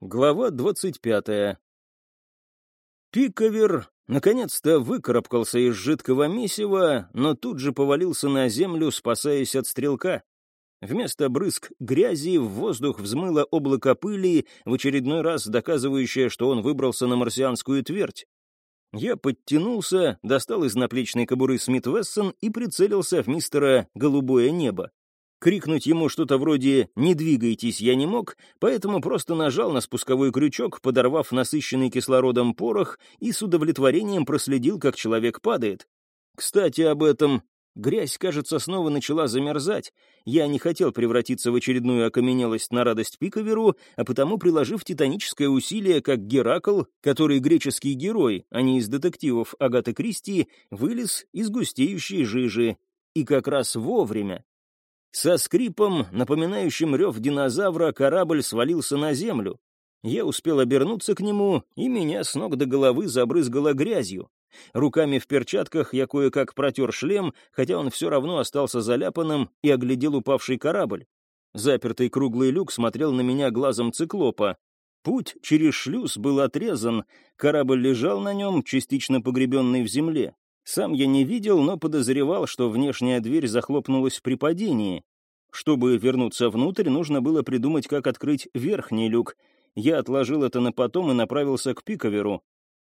Глава двадцать пятая. Пиковер наконец-то выкарабкался из жидкого месива, но тут же повалился на землю, спасаясь от стрелка. Вместо брызг грязи в воздух взмыло облако пыли, в очередной раз доказывающее, что он выбрался на марсианскую твердь. Я подтянулся, достал из наплечной кобуры Смит Вессон и прицелился в мистера «Голубое небо». Крикнуть ему что-то вроде «не двигайтесь» я не мог, поэтому просто нажал на спусковой крючок, подорвав насыщенный кислородом порох, и с удовлетворением проследил, как человек падает. Кстати, об этом. Грязь, кажется, снова начала замерзать. Я не хотел превратиться в очередную окаменелость на радость Пиковеру, а потому, приложив титаническое усилие, как Геракл, который греческий герой, а не из детективов Агаты Кристи, вылез из густеющей жижи. И как раз вовремя. Со скрипом, напоминающим рев динозавра, корабль свалился на землю. Я успел обернуться к нему, и меня с ног до головы забрызгало грязью. Руками в перчатках я кое-как протер шлем, хотя он все равно остался заляпанным, и оглядел упавший корабль. Запертый круглый люк смотрел на меня глазом циклопа. Путь через шлюз был отрезан, корабль лежал на нем, частично погребенный в земле. Сам я не видел, но подозревал, что внешняя дверь захлопнулась при падении. Чтобы вернуться внутрь, нужно было придумать, как открыть верхний люк. Я отложил это на потом и направился к пиковеру.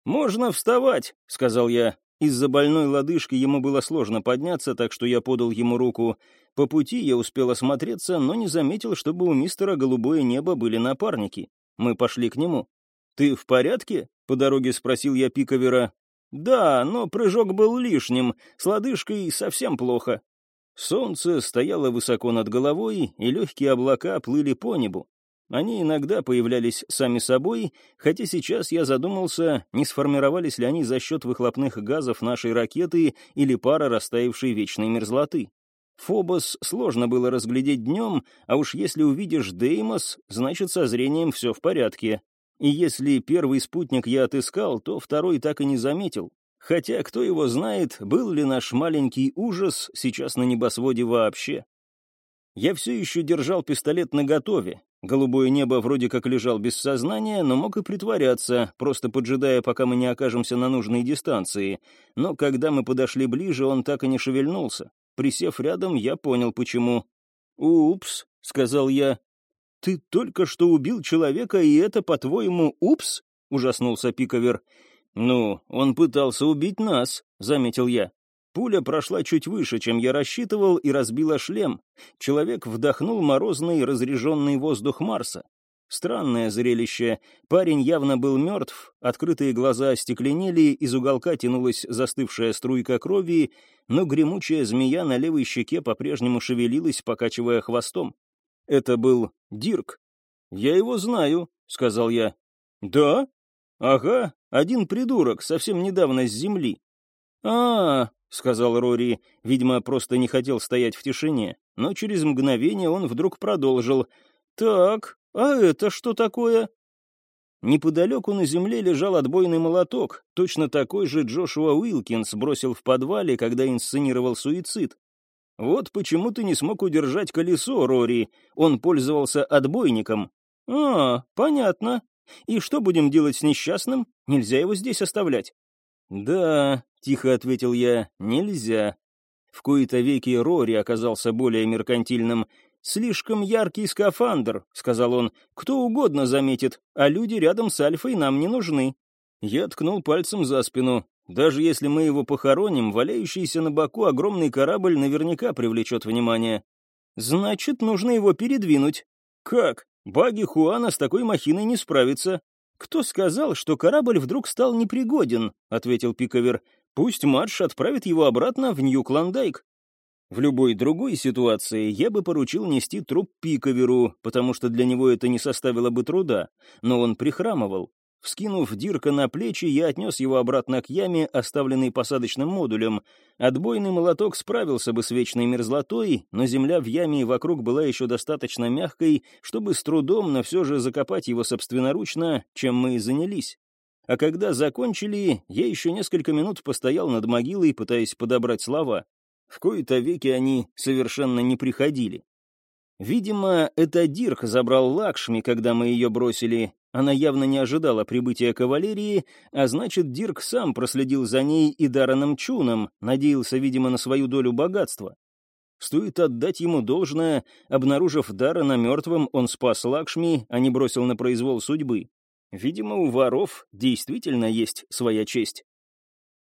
«Можно вставать», — сказал я. Из-за больной лодыжки ему было сложно подняться, так что я подал ему руку. По пути я успел осмотреться, но не заметил, чтобы у мистера голубое небо были напарники. Мы пошли к нему. «Ты в порядке?» — по дороге спросил я Пиковера. «Да, но прыжок был лишним, с лодыжкой совсем плохо». Солнце стояло высоко над головой, и легкие облака плыли по небу. Они иногда появлялись сами собой, хотя сейчас я задумался, не сформировались ли они за счет выхлопных газов нашей ракеты или пара растаявшей вечной мерзлоты. Фобос сложно было разглядеть днем, а уж если увидишь Деймос, значит, со зрением все в порядке. И если первый спутник я отыскал, то второй так и не заметил. Хотя, кто его знает, был ли наш маленький ужас сейчас на небосводе вообще. Я все еще держал пистолет наготове. Голубое небо вроде как лежал без сознания, но мог и притворяться, просто поджидая, пока мы не окажемся на нужной дистанции. Но когда мы подошли ближе, он так и не шевельнулся. Присев рядом, я понял, почему. «Упс», — сказал я, «Ты только что убил человека, и это, по-твоему, упс?» — ужаснулся Пиковер. «Ну, он пытался убить нас», — заметил я. Пуля прошла чуть выше, чем я рассчитывал, и разбила шлем. Человек вдохнул морозный, разреженный воздух Марса. Странное зрелище. Парень явно был мертв, открытые глаза остекленели, из уголка тянулась застывшая струйка крови, но гремучая змея на левой щеке по-прежнему шевелилась, покачивая хвостом. Это был Дирк. «Я его знаю», — сказал я. «Да? Ага, один придурок, совсем недавно с земли». «А, -а — сказал Рори, видимо, просто не хотел стоять в тишине, но через мгновение он вдруг продолжил. «Так, а это что такое?» Неподалеку на земле лежал отбойный молоток, точно такой же Джошуа Уилкинс бросил в подвале, когда инсценировал суицид. Вот почему ты не смог удержать колесо, Рори. Он пользовался отбойником. А, понятно. И что будем делать с несчастным? Нельзя его здесь оставлять. Да, тихо ответил я, нельзя. В кои-то веки Рори оказался более меркантильным. «Слишком яркий скафандр», — сказал он. «Кто угодно заметит, а люди рядом с Альфой нам не нужны». Я ткнул пальцем за спину. Даже если мы его похороним, валяющийся на боку огромный корабль наверняка привлечет внимание. Значит, нужно его передвинуть. Как? Баги Хуана с такой махиной не справится. Кто сказал, что корабль вдруг стал непригоден? ответил Пиковер. Пусть Марш отправит его обратно в Нью-Клондайк. В любой другой ситуации я бы поручил нести труп Пиковеру, потому что для него это не составило бы труда, но он прихрамывал. Вскинув Дирка на плечи, я отнес его обратно к яме, оставленной посадочным модулем. Отбойный молоток справился бы с вечной мерзлотой, но земля в яме и вокруг была еще достаточно мягкой, чтобы с трудом, но все же закопать его собственноручно, чем мы и занялись. А когда закончили, я еще несколько минут постоял над могилой, пытаясь подобрать слова. В кои-то веки они совершенно не приходили. Видимо, это Дирк забрал Лакшми, когда мы ее бросили, Она явно не ожидала прибытия кавалерии, а значит, Дирк сам проследил за ней и Дараном Чуном, надеялся, видимо, на свою долю богатства. Стоит отдать ему должное, обнаружив Дарана мертвым, он спас Лакшми, а не бросил на произвол судьбы. Видимо, у воров действительно есть своя честь.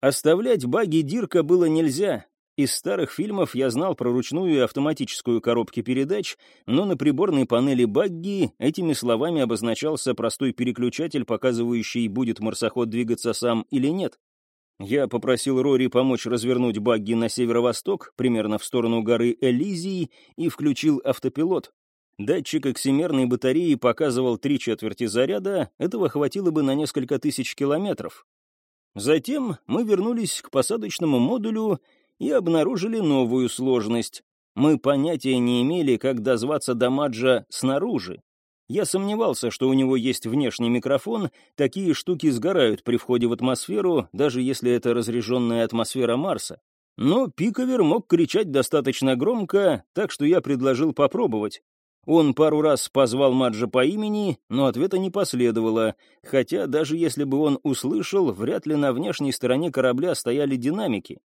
Оставлять баги Дирка было нельзя, из старых фильмов я знал про ручную и автоматическую коробки передач, но на приборной панели багги этими словами обозначался простой переключатель, показывающий, будет марсоход двигаться сам или нет. Я попросил Рори помочь развернуть багги на северо-восток, примерно в сторону горы Элизии, и включил автопилот. Датчик оксимерной батареи показывал три четверти заряда, этого хватило бы на несколько тысяч километров. Затем мы вернулись к посадочному модулю и обнаружили новую сложность. Мы понятия не имели, как дозваться до Маджа снаружи. Я сомневался, что у него есть внешний микрофон, такие штуки сгорают при входе в атмосферу, даже если это разряженная атмосфера Марса. Но Пиковер мог кричать достаточно громко, так что я предложил попробовать. Он пару раз позвал Маджа по имени, но ответа не последовало, хотя даже если бы он услышал, вряд ли на внешней стороне корабля стояли динамики.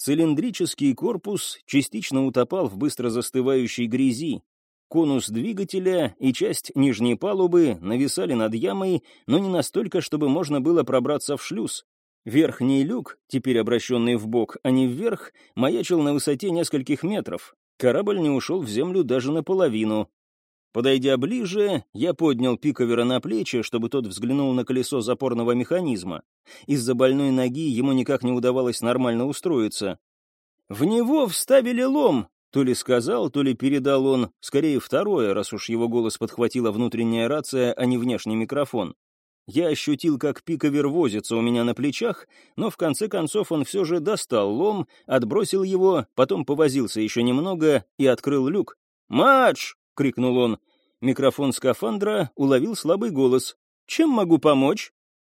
Цилиндрический корпус частично утопал в быстро застывающей грязи. Конус двигателя и часть нижней палубы нависали над ямой, но не настолько, чтобы можно было пробраться в шлюз. Верхний люк, теперь обращенный в бок, а не вверх, маячил на высоте нескольких метров. Корабль не ушел в землю даже наполовину. Подойдя ближе, я поднял пиковера на плечи, чтобы тот взглянул на колесо запорного механизма. Из-за больной ноги ему никак не удавалось нормально устроиться. «В него вставили лом!» То ли сказал, то ли передал он, скорее второе, раз уж его голос подхватила внутренняя рация, а не внешний микрофон. Я ощутил, как пиковер возится у меня на плечах, но в конце концов он все же достал лом, отбросил его, потом повозился еще немного и открыл люк. «Матч!» — крикнул он. Микрофон скафандра уловил слабый голос. «Чем могу помочь?»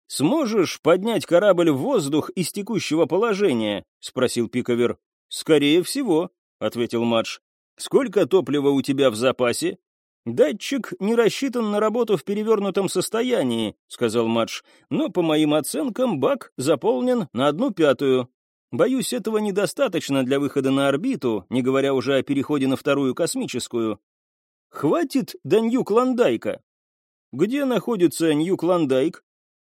«Сможешь поднять корабль в воздух из текущего положения?» — спросил Пиковер. «Скорее всего», — ответил Мадж. «Сколько топлива у тебя в запасе?» «Датчик не рассчитан на работу в перевернутом состоянии», — сказал Мадж. «но, по моим оценкам, бак заполнен на одну пятую. Боюсь, этого недостаточно для выхода на орбиту, не говоря уже о переходе на вторую космическую. Хватит до Нью-Клондайка. Где находится Нью-Клондайк?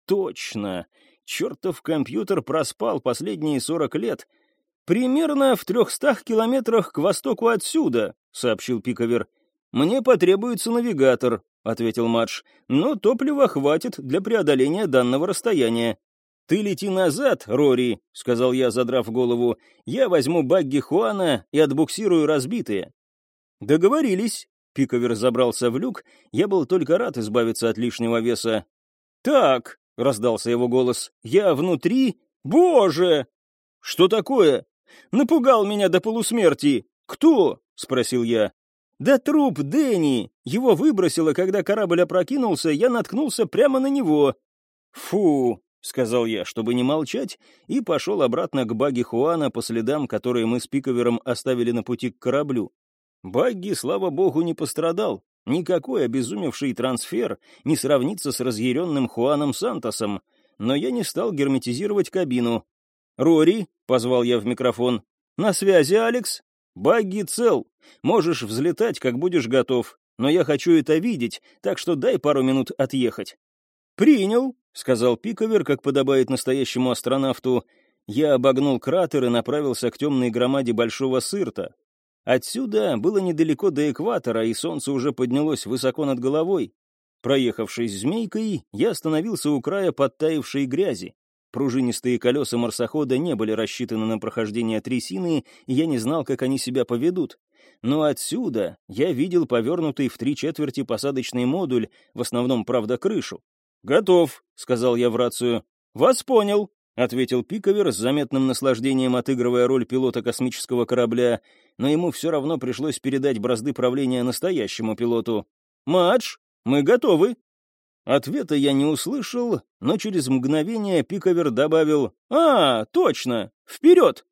Точно. Чертов компьютер проспал последние сорок лет. Примерно в трехстах километрах к востоку отсюда, сообщил Пиковер. Мне потребуется навигатор, ответил Мадж. Но топлива хватит для преодоления данного расстояния. «Ты лети назад, Рори», — сказал я, задрав голову. «Я возьму багги Хуана и отбуксирую разбитые». «Договорились», Пиковер забрался в люк, я был только рад избавиться от лишнего веса. «Так», — раздался его голос, — «я внутри? Боже!» «Что такое?» «Напугал меня до полусмерти. Кто?» — спросил я. «Да труп Дэнни! Его выбросило, когда корабль опрокинулся, я наткнулся прямо на него». «Фу!» — сказал я, чтобы не молчать, и пошел обратно к баги Хуана по следам, которые мы с Пиковером оставили на пути к кораблю. Багги, слава богу, не пострадал. Никакой обезумевший трансфер не сравнится с разъяренным Хуаном Сантосом, но я не стал герметизировать кабину. «Рори», — позвал я в микрофон, — «на связи, Алекс? Багги цел. Можешь взлетать, как будешь готов, но я хочу это видеть, так что дай пару минут отъехать». «Принял», — сказал Пиковер, как подобает настоящему астронавту. Я обогнул кратер и направился к темной громаде Большого Сырта, Отсюда было недалеко до экватора, и солнце уже поднялось высоко над головой. Проехавшись змейкой, я остановился у края подтаившей грязи. Пружинистые колеса марсохода не были рассчитаны на прохождение трясины, и я не знал, как они себя поведут. Но отсюда я видел повернутый в три четверти посадочный модуль, в основном, правда, крышу. «Готов», — сказал я в рацию. «Вас понял», — ответил Пиковер с заметным наслаждением, отыгрывая роль пилота космического корабля, но ему все равно пришлось передать бразды правления настоящему пилоту. «Мадж, мы готовы!» Ответа я не услышал, но через мгновение Пиковер добавил «А, точно! Вперед!»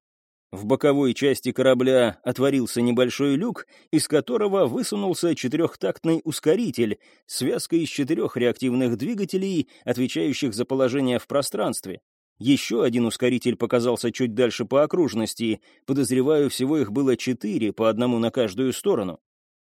В боковой части корабля отворился небольшой люк, из которого высунулся четырехтактный ускоритель, связка из четырех реактивных двигателей, отвечающих за положение в пространстве. Еще один ускоритель показался чуть дальше по окружности. Подозреваю, всего их было четыре, по одному на каждую сторону.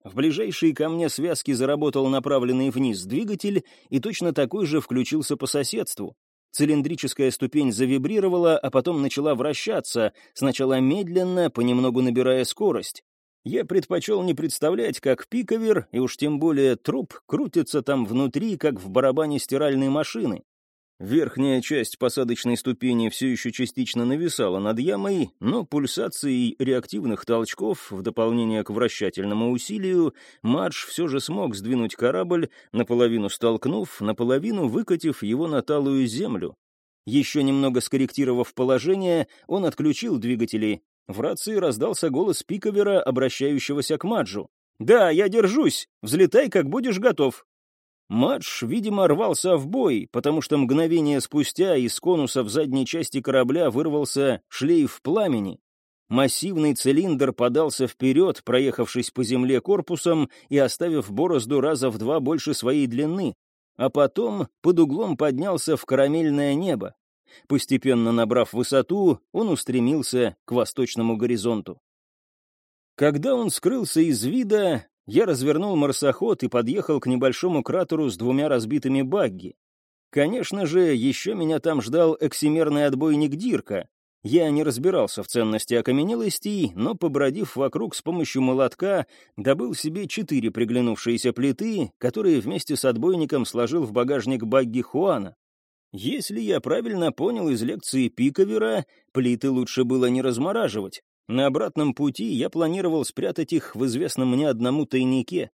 В ближайшей ко мне связке заработал направленный вниз двигатель, и точно такой же включился по соседству. Цилиндрическая ступень завибрировала, а потом начала вращаться, сначала медленно, понемногу набирая скорость. Я предпочел не представлять, как пиковер, и уж тем более труп, крутится там внутри, как в барабане стиральной машины. Верхняя часть посадочной ступени все еще частично нависала над ямой, но пульсацией реактивных толчков, в дополнение к вращательному усилию, Мадж все же смог сдвинуть корабль, наполовину столкнув, наполовину выкатив его на талую землю. Еще немного скорректировав положение, он отключил двигатели. В рации раздался голос Пиковера, обращающегося к Маджу. «Да, я держусь. Взлетай, как будешь готов». Мадж, видимо, рвался в бой, потому что мгновение спустя из конуса в задней части корабля вырвался шлейф пламени. Массивный цилиндр подался вперед, проехавшись по земле корпусом и оставив борозду раза в два больше своей длины, а потом под углом поднялся в карамельное небо. Постепенно набрав высоту, он устремился к восточному горизонту. Когда он скрылся из вида, я развернул марсоход и подъехал к небольшому кратеру с двумя разбитыми багги. Конечно же, еще меня там ждал эксимерный отбойник Дирка. Я не разбирался в ценности окаменелостей, но, побродив вокруг с помощью молотка, добыл себе четыре приглянувшиеся плиты, которые вместе с отбойником сложил в багажник багги Хуана. Если я правильно понял из лекции Пиковера, плиты лучше было не размораживать. На обратном пути я планировал спрятать их в известном мне одному тайнике.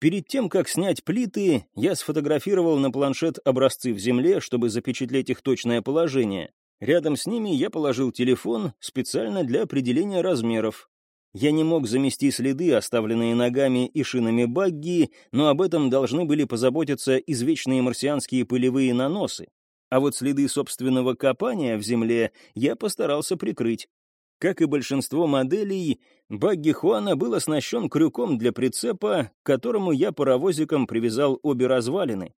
Перед тем, как снять плиты, я сфотографировал на планшет образцы в земле, чтобы запечатлеть их точное положение. Рядом с ними я положил телефон специально для определения размеров. Я не мог замести следы, оставленные ногами и шинами багги, но об этом должны были позаботиться извечные марсианские пылевые наносы. А вот следы собственного копания в земле я постарался прикрыть. Как и большинство моделей, багги Хуана был оснащен крюком для прицепа, к которому я паровозиком привязал обе развалины.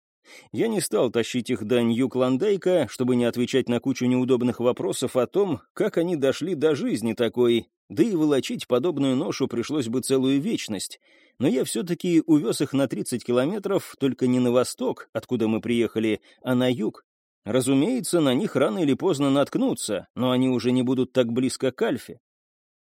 Я не стал тащить их до Нью-Клондайка, чтобы не отвечать на кучу неудобных вопросов о том, как они дошли до жизни такой, да и волочить подобную ношу пришлось бы целую вечность. Но я все-таки увез их на 30 километров, только не на восток, откуда мы приехали, а на юг. Разумеется, на них рано или поздно наткнутся, но они уже не будут так близко к Альфе.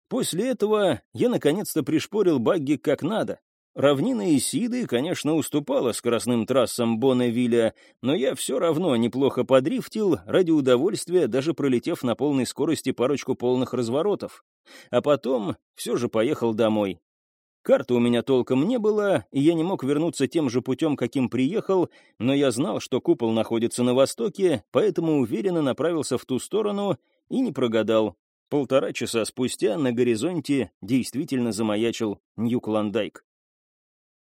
После этого я наконец-то пришпорил багги как надо. Равнина Исиды, конечно, уступала скоростным трассам Бонневилля, но я все равно неплохо подрифтил, ради удовольствия, даже пролетев на полной скорости парочку полных разворотов. А потом все же поехал домой. Карты у меня толком не было, и я не мог вернуться тем же путем, каким приехал, но я знал, что купол находится на востоке, поэтому уверенно направился в ту сторону и не прогадал. Полтора часа спустя на горизонте действительно замаячил Нью-Клондайк.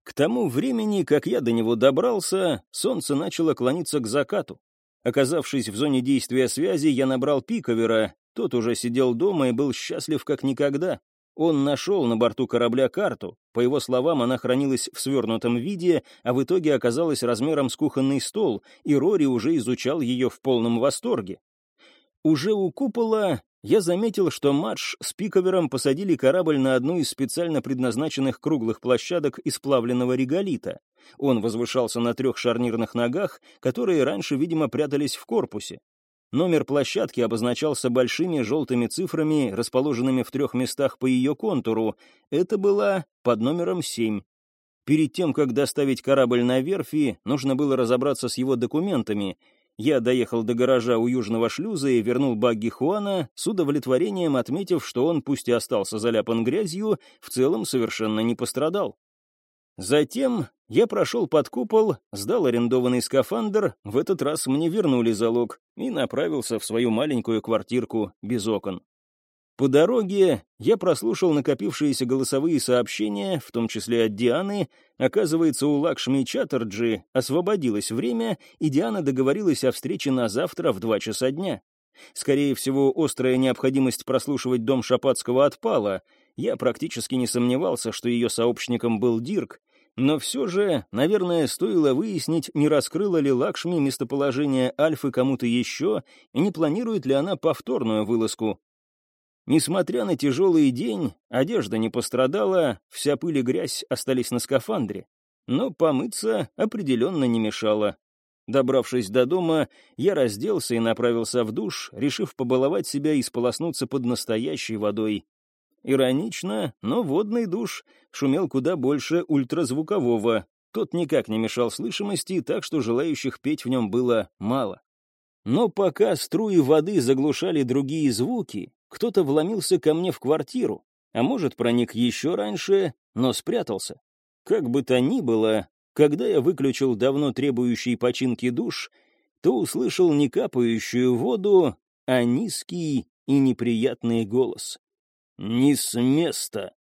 К тому времени, как я до него добрался, солнце начало клониться к закату. Оказавшись в зоне действия связи, я набрал Пиковера, тот уже сидел дома и был счастлив как никогда. Он нашел на борту корабля карту. По его словам, она хранилась в свернутом виде, а в итоге оказалась размером с кухонный стол, и Рори уже изучал ее в полном восторге. Уже у купола я заметил, что Мадж с Пиковером посадили корабль на одну из специально предназначенных круглых площадок из плавленного реголита. Он возвышался на трех шарнирных ногах, которые раньше, видимо, прятались в корпусе. Номер площадки обозначался большими желтыми цифрами, расположенными в трех местах по ее контуру. Это была под номером 7. Перед тем, как доставить корабль на верфи, нужно было разобраться с его документами. Я доехал до гаража у южного шлюза и вернул багги Хуана, с удовлетворением отметив, что он, пусть и остался заляпан грязью, в целом совершенно не пострадал. Затем я прошел под купол, сдал арендованный скафандр, в этот раз мне вернули залог, и направился в свою маленькую квартирку без окон. По дороге я прослушал накопившиеся голосовые сообщения, в том числе от Дианы. Оказывается, у Лакшми Чаттерджи освободилось время, и Диана договорилась о встрече на завтра в два часа дня. Скорее всего, острая необходимость прослушивать дом Шапацкого отпала. Я практически не сомневался, что ее сообщником был Дирк, но все же, наверное, стоило выяснить, не раскрыла ли Лакшми местоположение Альфы кому-то еще, и не планирует ли она повторную вылазку. Несмотря на тяжелый день, одежда не пострадала, вся пыль и грязь остались на скафандре. Но помыться определенно не мешало. Добравшись до дома, я разделся и направился в душ, решив побаловать себя и сполоснуться под настоящей водой. Иронично, но водный душ шумел куда больше ультразвукового. Тот никак не мешал слышимости, так что желающих петь в нем было мало. Но пока струи воды заглушали другие звуки, кто-то вломился ко мне в квартиру, а может, проник еще раньше, но спрятался. Как бы то ни было, когда я выключил давно требующий починки душ, то услышал не капающую воду, а низкий и неприятный голос. «Не с места!»